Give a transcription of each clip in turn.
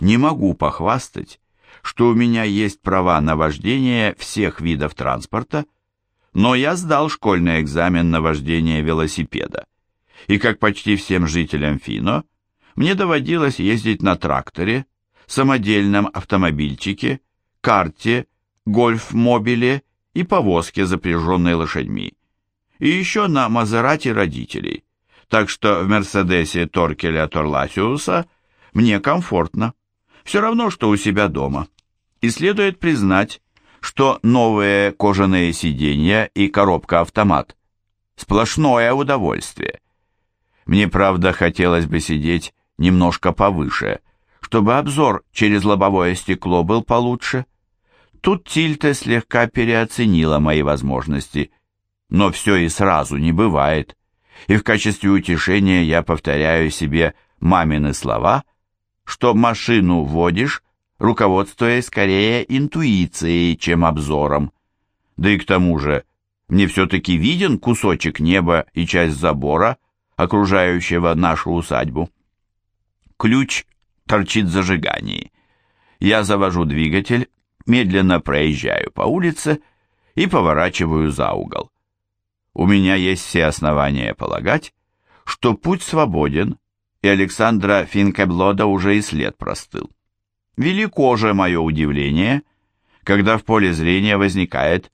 не могу похвастать, что у меня есть права на вождение всех видов транспорта, но я сдал школьный экзамен на вождение велосипеда. И как почти всем жителям Фино, мне доводилось ездить на тракторе, самодельном автомобильчике, карте, гольф-мобиле и повозке, запряженной лошадьми. И еще на Мазерате родителей. Так что в Мерседесе Торкеля Торласиуса мне комфортно. Все равно, что у себя дома. И следует признать, что новые кожаные сиденья и коробка-автомат – сплошное удовольствие. Мне, правда, хотелось бы сидеть немножко повыше, чтобы обзор через лобовое стекло был получше. Тут Тильте слегка переоценила мои возможности, но все и сразу не бывает. И в качестве утешения я повторяю себе мамины слова, что машину водишь, руководствуясь скорее интуицией, чем обзором. Да и к тому же, мне все-таки виден кусочек неба и часть забора, окружающего нашу усадьбу. Ключ торчит в зажигании. Я завожу двигатель, медленно проезжаю по улице и поворачиваю за угол. У меня есть все основания полагать, что путь свободен, и Александра Финкеблода уже и след простыл. Велико же мое удивление, когда в поле зрения возникает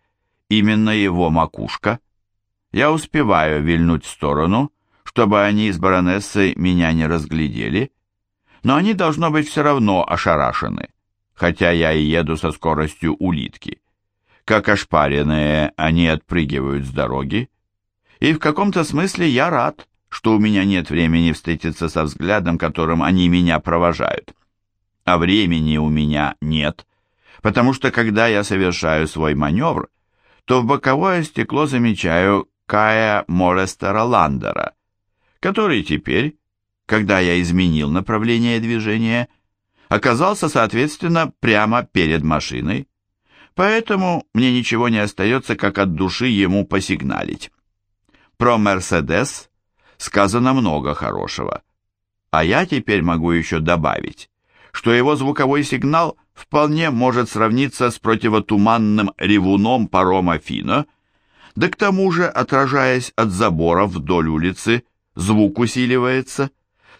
именно его макушка. Я успеваю вильнуть в сторону, чтобы они с баронессой меня не разглядели, но они, должно быть, все равно ошарашены, хотя я и еду со скоростью улитки. Как ошпаренные, они отпрыгивают с дороги, и в каком-то смысле я рад, что у меня нет времени встретиться со взглядом, которым они меня провожают а времени у меня нет, потому что когда я совершаю свой маневр, то в боковое стекло замечаю Кая Морестера Ландера, который теперь, когда я изменил направление движения, оказался, соответственно, прямо перед машиной, поэтому мне ничего не остается, как от души ему посигналить. Про «Мерседес» сказано много хорошего, а я теперь могу еще добавить, что его звуковой сигнал вполне может сравниться с противотуманным ревуном парома Фина, да к тому же, отражаясь от забора вдоль улицы, звук усиливается,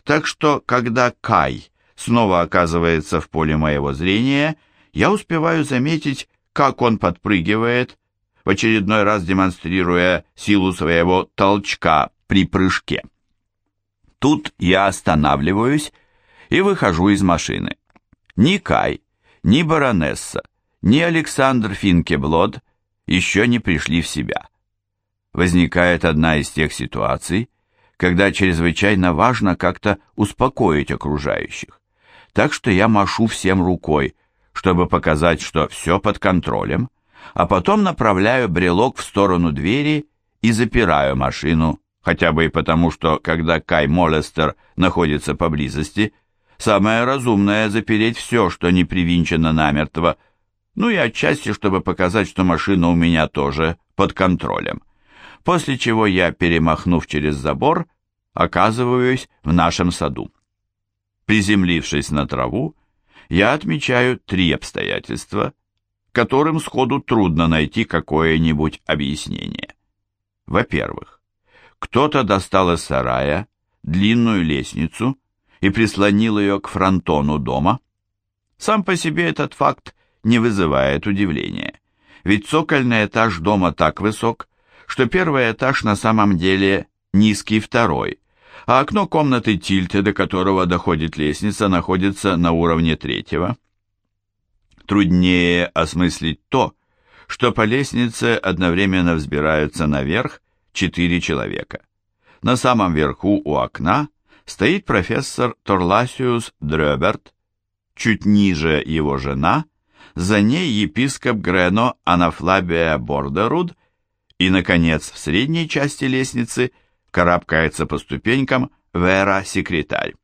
так что, когда Кай снова оказывается в поле моего зрения, я успеваю заметить, как он подпрыгивает, в очередной раз демонстрируя силу своего толчка при прыжке. Тут я останавливаюсь и выхожу из машины. Ни Кай, ни баронесса, ни Александр Финкеблод еще не пришли в себя. Возникает одна из тех ситуаций, когда чрезвычайно важно как-то успокоить окружающих. Так что я машу всем рукой, чтобы показать, что все под контролем, а потом направляю брелок в сторону двери и запираю машину, хотя бы и потому, что когда Кай Молестер находится поблизости – Самое разумное – запереть все, что не привинчено намертво, ну и отчасти, чтобы показать, что машина у меня тоже под контролем. После чего я, перемахнув через забор, оказываюсь в нашем саду. Приземлившись на траву, я отмечаю три обстоятельства, которым сходу трудно найти какое-нибудь объяснение. Во-первых, кто-то достал из сарая длинную лестницу и прислонил ее к фронтону дома. Сам по себе этот факт не вызывает удивления, ведь цокольный этаж дома так высок, что первый этаж на самом деле низкий второй, а окно комнаты Тильты, до которого доходит лестница, находится на уровне третьего. Труднее осмыслить то, что по лестнице одновременно взбираются наверх четыре человека. На самом верху у окна стоит профессор Торласиус Дрёберт, чуть ниже его жена, за ней епископ Грено Анафлабия Бордеруд и, наконец, в средней части лестницы карабкается по ступенькам Вера-секретарь.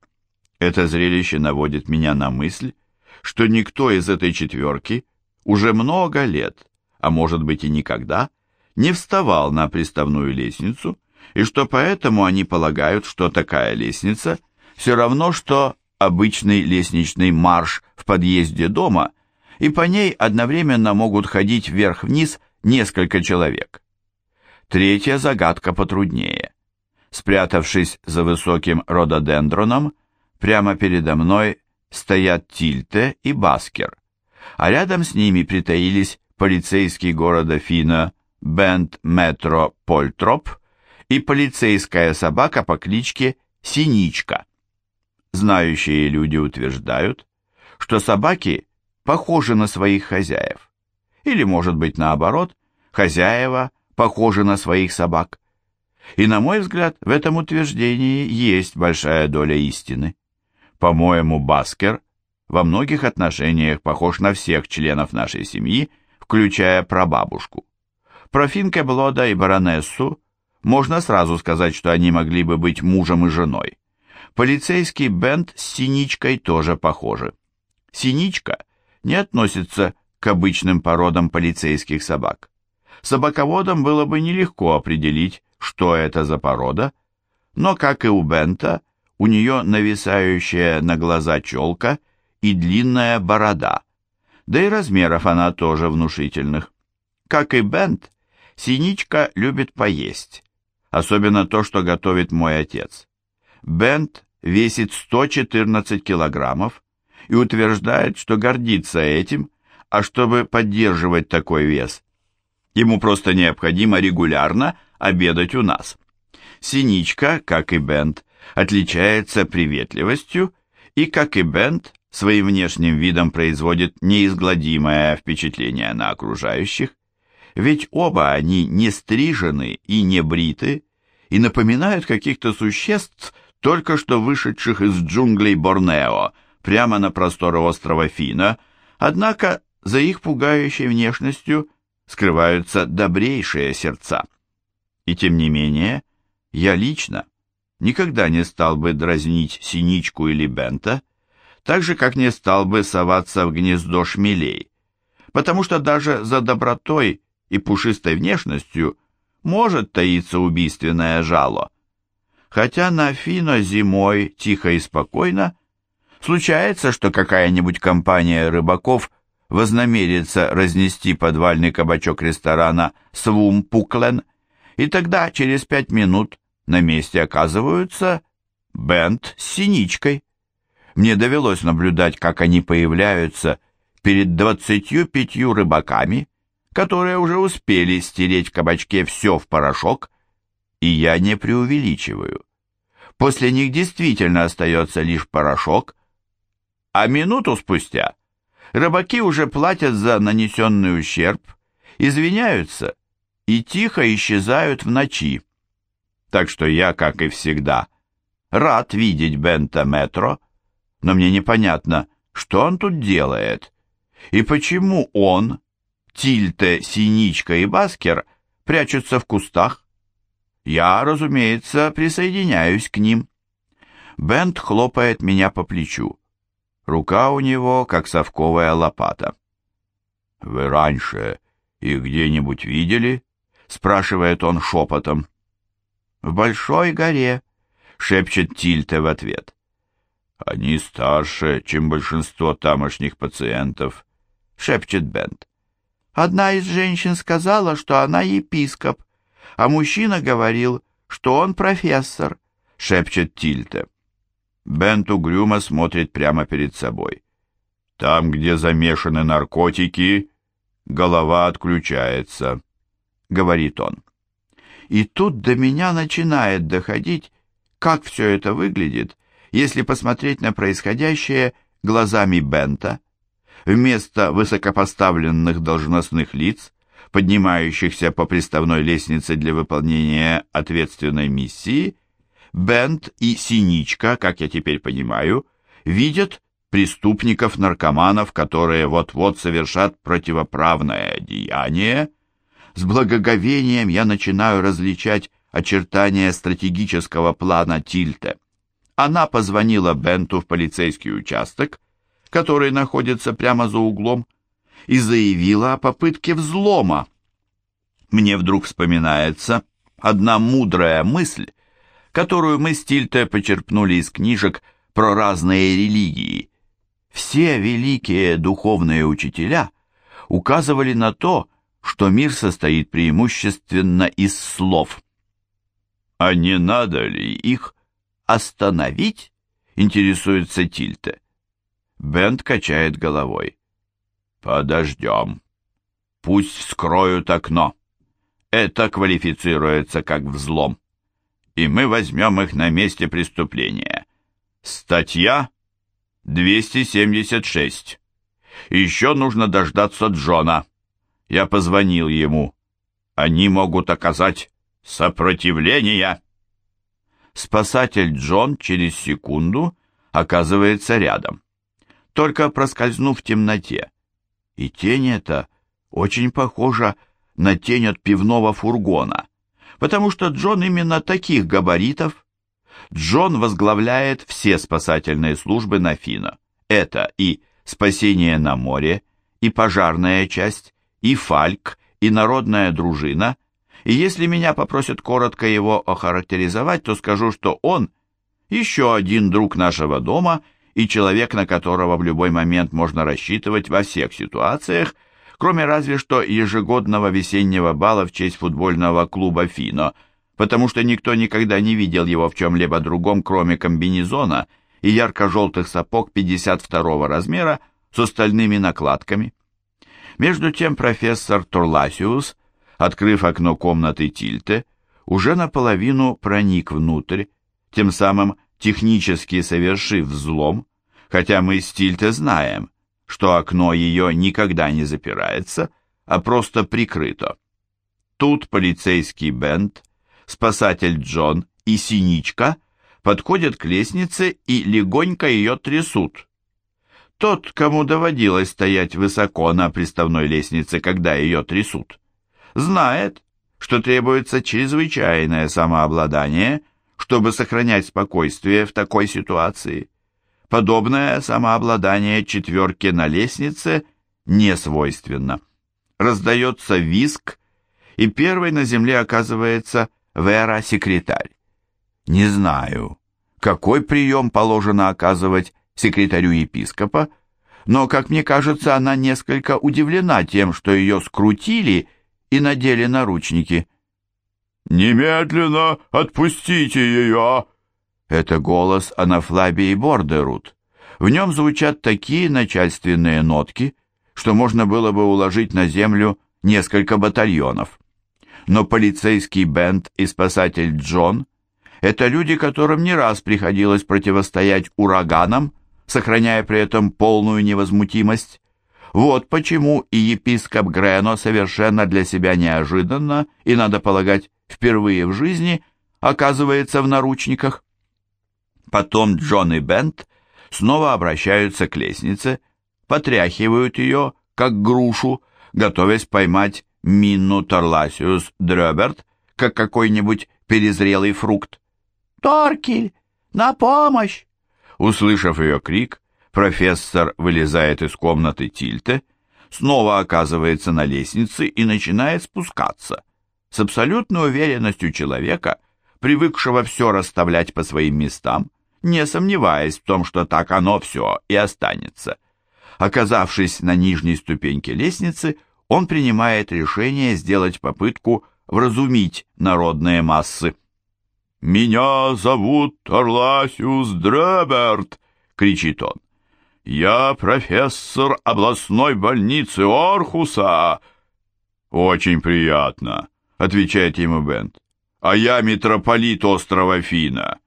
Это зрелище наводит меня на мысль, что никто из этой четверки уже много лет, а может быть и никогда, не вставал на приставную лестницу и что поэтому они полагают, что такая лестница все равно, что обычный лестничный марш в подъезде дома, и по ней одновременно могут ходить вверх-вниз несколько человек. Третья загадка потруднее. Спрятавшись за высоким рододендроном, прямо передо мной стоят Тильте и Баскер, а рядом с ними притаились полицейский города Фина Бент Метро Польтроп и полицейская собака по кличке Синичка. Знающие люди утверждают, что собаки похожи на своих хозяев. Или, может быть, наоборот, хозяева похожи на своих собак. И, на мой взгляд, в этом утверждении есть большая доля истины. По-моему, Баскер во многих отношениях похож на всех членов нашей семьи, включая прабабушку. Про Финкеблода и баронессу можно сразу сказать, что они могли бы быть мужем и женой. Полицейский Бент с Синичкой тоже похожи. Синичка не относится к обычным породам полицейских собак. Собаководам было бы нелегко определить, что это за порода, но, как и у Бента, у нее нависающая на глаза челка и длинная борода, да и размеров она тоже внушительных. Как и Бент, Синичка любит поесть, особенно то, что готовит мой отец. Бент весит 114 килограммов и утверждает, что гордится этим, а чтобы поддерживать такой вес, ему просто необходимо регулярно обедать у нас. Синичка, как и Бент, отличается приветливостью и, как и Бент, своим внешним видом производит неизгладимое впечатление на окружающих, ведь оба они не стрижены и не бриты и напоминают каких-то существ, только что вышедших из джунглей Борнео, прямо на просторы острова Фина, однако за их пугающей внешностью скрываются добрейшие сердца. И тем не менее, я лично никогда не стал бы дразнить синичку или бента, так же, как не стал бы соваться в гнездо шмелей, потому что даже за добротой и пушистой внешностью может таиться убийственное жало. Хотя на Фино зимой тихо и спокойно, случается, что какая-нибудь компания рыбаков вознамерится разнести подвальный кабачок ресторана «Свум Пуклен», и тогда через пять минут на месте оказываются Бент с синичкой. Мне довелось наблюдать, как они появляются перед двадцатью пятью рыбаками, которые уже успели стереть в кабачке все в порошок, и я не преувеличиваю. После них действительно остается лишь порошок, а минуту спустя рыбаки уже платят за нанесенный ущерб, извиняются и тихо исчезают в ночи. Так что я, как и всегда, рад видеть Бента Метро, но мне непонятно, что он тут делает, и почему он, Тильте, Синичка и Баскер прячутся в кустах. Я, разумеется, присоединяюсь к ним. Бент хлопает меня по плечу. Рука у него, как совковая лопата. «Вы раньше их где-нибудь видели?» — спрашивает он шепотом. «В Большой горе», — шепчет Тильте в ответ. «Они старше, чем большинство тамошних пациентов», — шепчет Бент. Одна из женщин сказала, что она епископ, а мужчина говорил, что он профессор, шепчет Тильте. Бент угрюмо смотрит прямо перед собой. Там, где замешаны наркотики, голова отключается, говорит он. И тут до меня начинает доходить, как все это выглядит, если посмотреть на происходящее глазами Бента вместо высокопоставленных должностных лиц, поднимающихся по приставной лестнице для выполнения ответственной миссии, Бент и Синичка, как я теперь понимаю, видят преступников-наркоманов, которые вот-вот совершат противоправное деяние. С благоговением я начинаю различать очертания стратегического плана Тильте. Она позвонила Бенту в полицейский участок который находится прямо за углом, и заявила о попытке взлома. Мне вдруг вспоминается одна мудрая мысль, которую мы с Тильте почерпнули из книжек про разные религии. Все великие духовные учителя указывали на то, что мир состоит преимущественно из слов. А не надо ли их остановить? Интересуется Тильте. Бент качает головой. Подождем. Пусть вскроют окно. Это квалифицируется как взлом. И мы возьмем их на месте преступления. Статья 276. Еще нужно дождаться Джона. Я позвонил ему. Они могут оказать сопротивление. Спасатель Джон через секунду оказывается рядом. Только проскользнув в темноте. И тень эта очень похожа на тень от пивного фургона, потому что Джон именно таких габаритов. Джон возглавляет все спасательные службы на Фино. Это и спасение на море, и пожарная часть, и фальк, и народная дружина. И если меня попросят коротко его охарактеризовать, то скажу, что он еще один друг нашего дома и человек, на которого в любой момент можно рассчитывать во всех ситуациях, кроме разве что ежегодного весеннего бала в честь футбольного клуба «Фино», потому что никто никогда не видел его в чем-либо другом, кроме комбинезона и ярко-желтых сапог 52 размера с остальными накладками. Между тем профессор Турласиус, открыв окно комнаты Тильте, уже наполовину проник внутрь, тем самым технически совершив взлом, хотя мы с Тильте знаем, что окно ее никогда не запирается, а просто прикрыто. Тут полицейский Бент, спасатель Джон и Синичка подходят к лестнице и легонько ее трясут, тот, кому доводилось стоять высоко на приставной лестнице, когда ее трясут, знает, что требуется чрезвычайное самообладание, чтобы сохранять спокойствие в такой ситуации. Подобное самообладание четверке на лестнице не свойственно. Раздается виск, и первой на земле оказывается Вера-секретарь. Не знаю, какой прием положено оказывать секретарю епископа, но, как мне кажется, она несколько удивлена тем, что ее скрутили и надели наручники. «Немедленно отпустите ее!» Это голос Анафлабии Бордерут. В нем звучат такие начальственные нотки, что можно было бы уложить на землю несколько батальонов. Но полицейский Бент и спасатель Джон – это люди, которым не раз приходилось противостоять ураганам, сохраняя при этом полную невозмутимость. Вот почему и епископ Грено совершенно для себя неожиданно и, надо полагать, впервые в жизни оказывается в наручниках. Потом Джон и Бент снова обращаются к лестнице, потряхивают ее, как грушу, готовясь поймать Минну Торласиус Дрёберт, как какой-нибудь перезрелый фрукт. «Торкель, на помощь!» Услышав ее крик, профессор вылезает из комнаты Тильте, снова оказывается на лестнице и начинает спускаться. С абсолютной уверенностью человека, привыкшего все расставлять по своим местам, не сомневаясь в том, что так оно все и останется. Оказавшись на нижней ступеньке лестницы, он принимает решение сделать попытку вразумить народные массы. «Меня зовут Орласиус Дреберт!» — кричит он. «Я профессор областной больницы Орхуса!» «Очень приятно», — отвечает ему Бент. «А я митрополит острова Фина».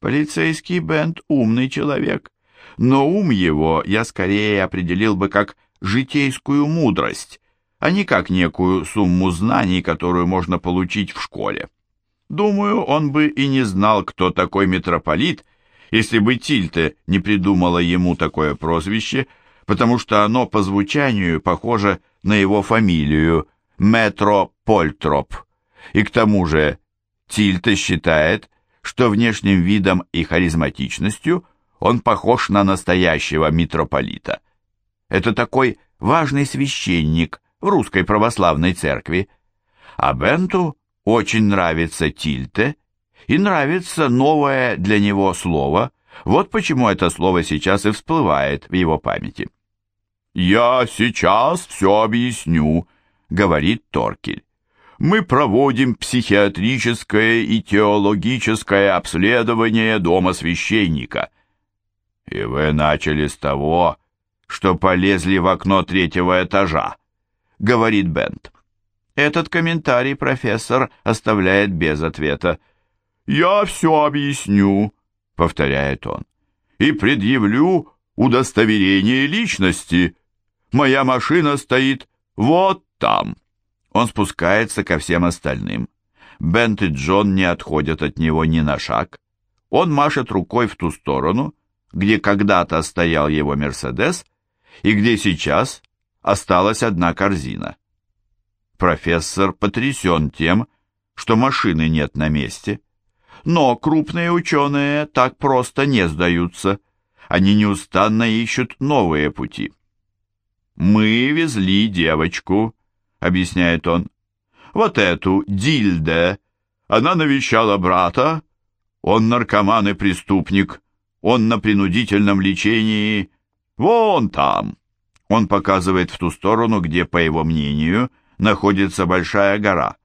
Полицейский Бент умный человек, но ум его я скорее определил бы как житейскую мудрость, а не как некую сумму знаний, которую можно получить в школе. Думаю, он бы и не знал, кто такой митрополит, если бы Тильте не придумала ему такое прозвище, потому что оно по звучанию похоже на его фамилию Метро Польтроп. И к тому же Тильте считает, что внешним видом и харизматичностью он похож на настоящего митрополита. Это такой важный священник в русской православной церкви. А Бенту очень нравится Тильте и нравится новое для него слово, Вот почему это слово сейчас и всплывает в его памяти. «Я сейчас все объясню», — говорит Торкель. «Мы проводим психиатрическое и теологическое обследование дома священника». «И вы начали с того, что полезли в окно третьего этажа», — говорит Бент. Этот комментарий профессор оставляет без ответа. «Я все объясню», — повторяет он, — «и предъявлю удостоверение личности. Моя машина стоит вот там». Он спускается ко всем остальным. Бент и Джон не отходят от него ни на шаг. Он машет рукой в ту сторону, где когда-то стоял его «Мерседес», и где сейчас осталась одна корзина. Профессор потрясен тем, что машины нет на месте. Но крупные ученые так просто не сдаются. Они неустанно ищут новые пути. «Мы везли девочку», — объясняет он. «Вот эту, Дильде. Она навещала брата. Он наркоман и преступник. Он на принудительном лечении. Вон там». Он показывает в ту сторону, где, по его мнению, находится большая гора.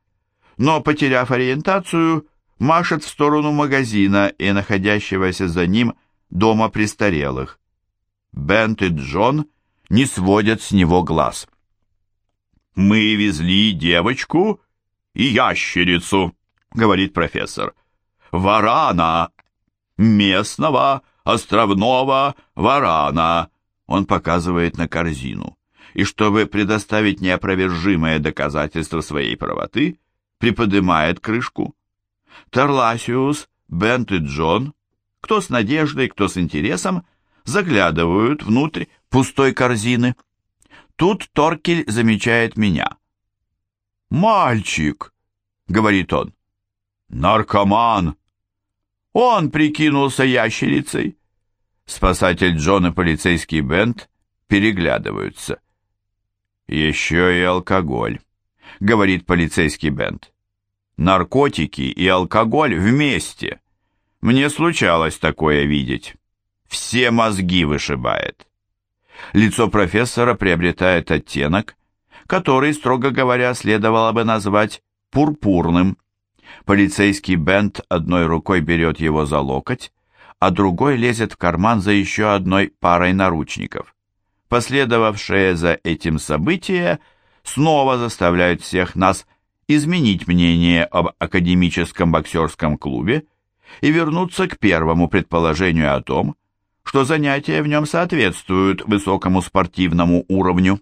Но, потеряв ориентацию, машет в сторону магазина и находящегося за ним дома престарелых. Бент и Джон не сводят с него глаз. «Мы везли девочку и ящерицу», — говорит профессор. «Варана! Местного островного варана!» Он показывает на корзину. И чтобы предоставить неопровержимое доказательство своей правоты, приподнимает крышку. Тарласиус, Бент и Джон, кто с надеждой, кто с интересом, заглядывают внутрь пустой корзины. Тут Торкель замечает меня. «Мальчик!» — говорит он. «Наркоман!» Он прикинулся ящерицей. Спасатель Джон и полицейский Бент переглядываются. «Еще и алкоголь», — говорит полицейский Бент наркотики и алкоголь вместе. Мне случалось такое видеть. Все мозги вышибает. Лицо профессора приобретает оттенок, который, строго говоря, следовало бы назвать пурпурным. Полицейский Бент одной рукой берет его за локоть, а другой лезет в карман за еще одной парой наручников. Последовавшие за этим события снова заставляют всех нас изменить мнение об академическом боксерском клубе и вернуться к первому предположению о том, что занятия в нем соответствуют высокому спортивному уровню.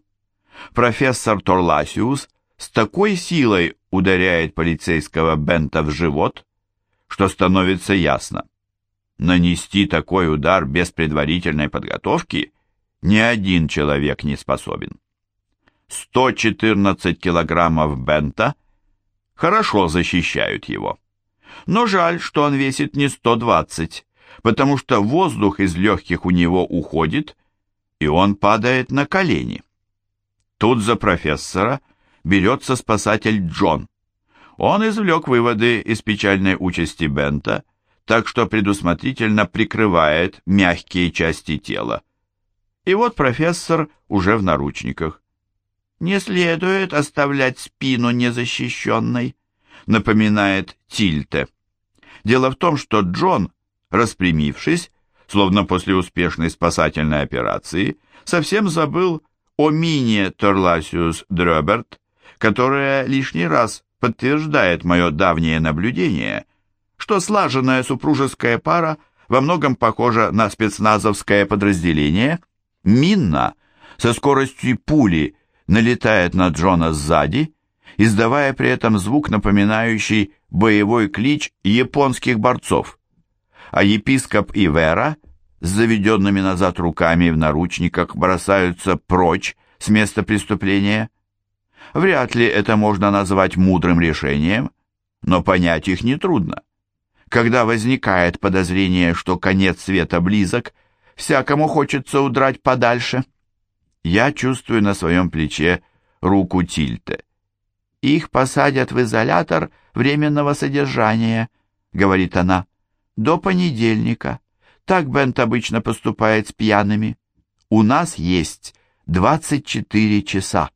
Профессор Торласиус с такой силой ударяет полицейского Бента в живот, что становится ясно. Нанести такой удар без предварительной подготовки ни один человек не способен. 114 килограммов Бента – хорошо защищают его. Но жаль, что он весит не 120, потому что воздух из легких у него уходит, и он падает на колени. Тут за профессора берется спасатель Джон. Он извлек выводы из печальной участи Бента, так что предусмотрительно прикрывает мягкие части тела. И вот профессор уже в наручниках. «Не следует оставлять спину незащищенной», напоминает Тильте. Дело в том, что Джон, распрямившись, словно после успешной спасательной операции, совсем забыл о мине Торласиус Дрёберт, которая лишний раз подтверждает мое давнее наблюдение, что слаженная супружеская пара во многом похожа на спецназовское подразделение. Минна со скоростью пули налетает на Джона сзади, издавая при этом звук, напоминающий боевой клич японских борцов. А епископ и Вера с заведенными назад руками в наручниках бросаются прочь с места преступления. Вряд ли это можно назвать мудрым решением, но понять их нетрудно. Когда возникает подозрение, что конец света близок, всякому хочется удрать подальше. Я чувствую на своем плече руку Тильте. «Их посадят в изолятор временного содержания», — говорит она, — «до понедельника. Так Бент обычно поступает с пьяными. У нас есть 24 часа.